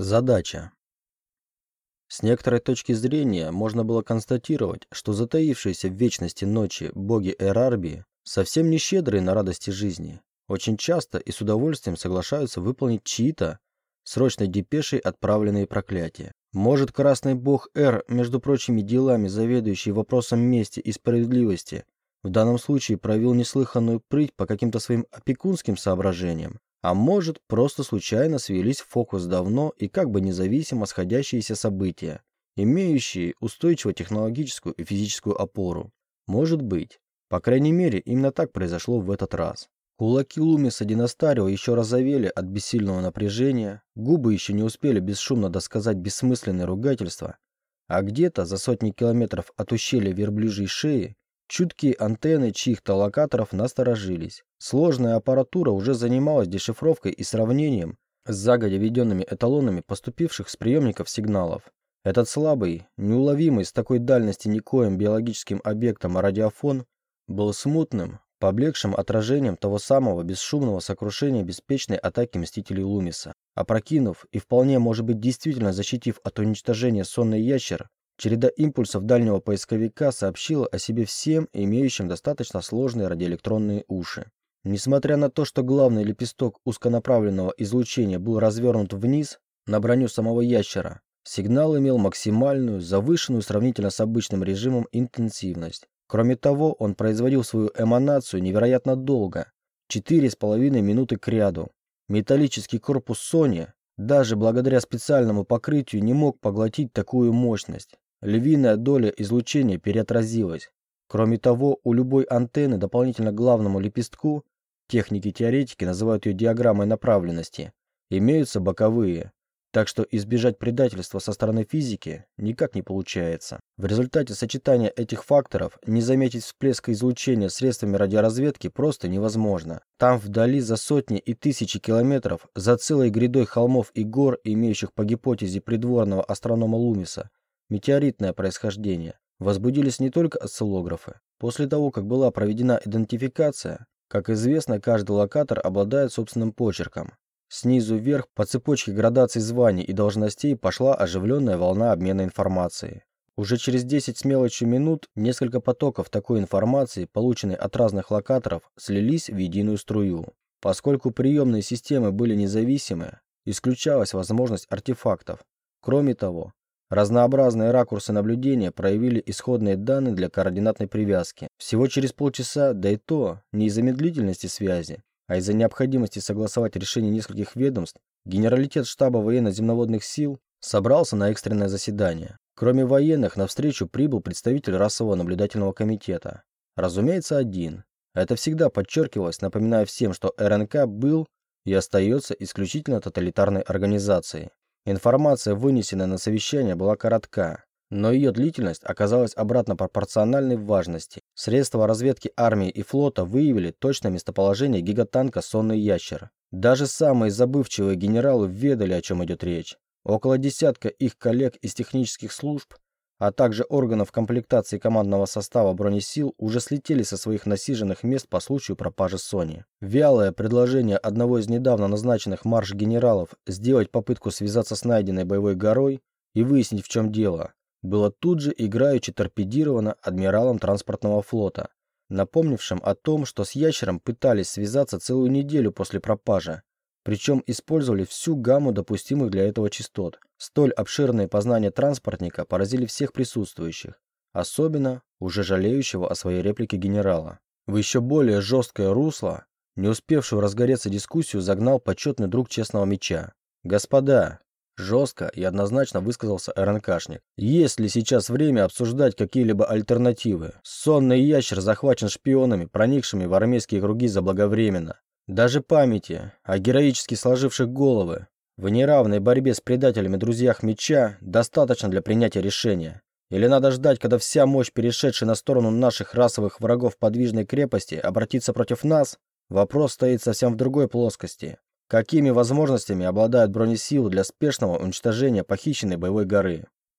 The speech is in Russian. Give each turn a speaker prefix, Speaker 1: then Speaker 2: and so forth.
Speaker 1: Задача. С некоторой точки зрения можно было констатировать, что затаившиеся в вечности ночи боги Эрарби совсем не щедрые на радости жизни, очень часто и с удовольствием соглашаются выполнить чьи-то срочной депешей отправленные проклятия. Может, красный бог Эр, между прочими делами, заведующий вопросом мести и справедливости, в данном случае проявил неслыханную прыть по каким-то своим опекунским соображениям, а может, просто случайно свелись в фокус давно и как бы независимо сходящиеся события, имеющие устойчивую технологическую и физическую опору. Может быть. По крайней мере, именно так произошло в этот раз. Кулаки Лумиса Династарио еще разовели от бессильного напряжения, губы еще не успели бесшумно досказать бессмысленное ругательство, а где-то за сотни километров от ущелья верблюжьей шеи Чуткие антенны чьих-то локаторов насторожились. Сложная аппаратура уже занималась дешифровкой и сравнением с загодя введенными эталонами поступивших с приемников сигналов. Этот слабый, неуловимый с такой дальности никоим биологическим объектом радиофон был смутным, поблекшим отражением того самого бесшумного сокрушения беспечной атаки Мстителей Лумиса. Опрокинув и вполне, может быть, действительно защитив от уничтожения сонный ящер, Череда импульсов дальнего поисковика сообщила о себе всем, имеющим достаточно сложные радиоэлектронные уши. Несмотря на то, что главный лепесток узконаправленного излучения был развернут вниз, на броню самого ящера, сигнал имел максимальную, завышенную сравнительно с обычным режимом интенсивность. Кроме того, он производил свою эманацию невероятно долго – 4,5 минуты к ряду. Металлический корпус Sony даже благодаря специальному покрытию не мог поглотить такую мощность. Львиная доля излучения переотразилась. Кроме того, у любой антенны дополнительно к главному лепестку, техники-теоретики называют ее диаграммой направленности, имеются боковые, так что избежать предательства со стороны физики никак не получается. В результате сочетания этих факторов не заметить всплеска излучения средствами радиоразведки просто невозможно. Там вдали за сотни и тысячи километров, за целой грядой холмов и гор, имеющих по гипотезе придворного астронома Лумиса, метеоритное происхождение, возбудились не только осциллографы. После того, как была проведена идентификация, как известно, каждый локатор обладает собственным почерком. Снизу вверх по цепочке градаций званий и должностей пошла оживленная волна обмена информацией. Уже через 10 с мелочью минут несколько потоков такой информации, полученной от разных локаторов, слились в единую струю. Поскольку приемные системы были независимы, исключалась возможность артефактов. Кроме того, Разнообразные ракурсы наблюдения проявили исходные данные для координатной привязки. Всего через полчаса, да и то, не из-за медлительности связи, а из-за необходимости согласовать решение нескольких ведомств, генералитет штаба военно-земноводных сил собрался на экстренное заседание. Кроме военных, на встречу прибыл представитель расового наблюдательного комитета. Разумеется, один. Это всегда подчеркивалось, напоминая всем, что РНК был и остается исключительно тоталитарной организацией. Информация, вынесенная на совещание, была коротка, но ее длительность оказалась обратно пропорциональной важности. Средства разведки армии и флота выявили точное местоположение гигатанка «Сонный ящер». Даже самые забывчивые генералы ведали, о чем идет речь. Около десятка их коллег из технических служб а также органов комплектации командного состава бронесил уже слетели со своих насиженных мест по случаю пропажи Сони. Вялое предложение одного из недавно назначенных марш-генералов сделать попытку связаться с найденной боевой горой и выяснить, в чем дело, было тут же играючи торпедировано адмиралом транспортного флота, напомнившим о том, что с ящером пытались связаться целую неделю после пропажи, причем использовали всю гамму допустимых для этого частот. Столь обширные познания транспортника поразили всех присутствующих, особенно уже жалеющего о своей реплике генерала. В еще более жесткое русло, не успевшую разгореться дискуссию, загнал почетный друг честного меча. «Господа!» Жестко и однозначно высказался РНКшник. Есть ли сейчас время обсуждать какие-либо альтернативы? Сонный ящер захвачен шпионами, проникшими в армейские круги заблаговременно. Даже памяти о героически сложивших головы в неравной борьбе с предателями друзьях меча достаточно для принятия решения. Или надо ждать, когда вся мощь, перешедшая на сторону наших расовых врагов подвижной крепости, обратится против нас? Вопрос стоит совсем в другой плоскости. Какими возможностями обладают бронесилы для спешного уничтожения похищенной боевой горы?